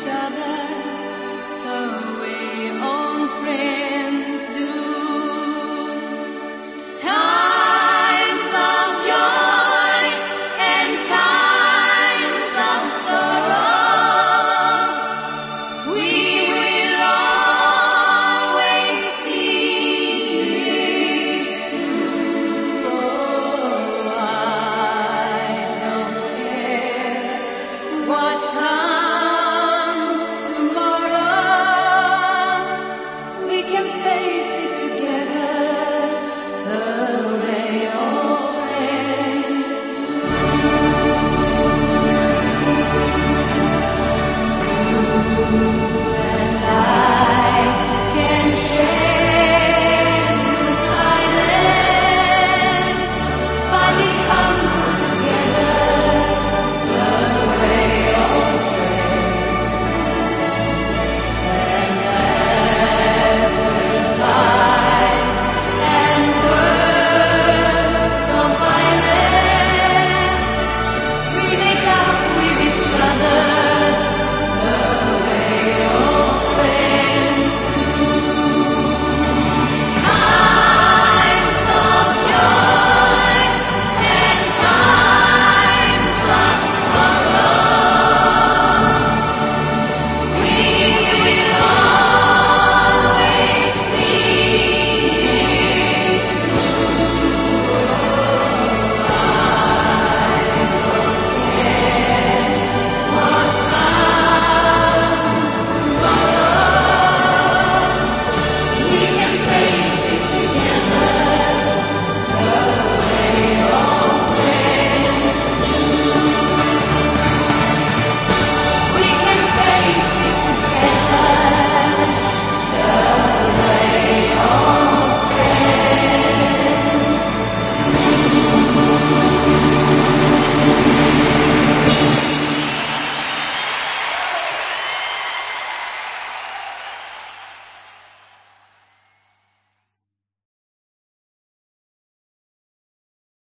each other, though we friends.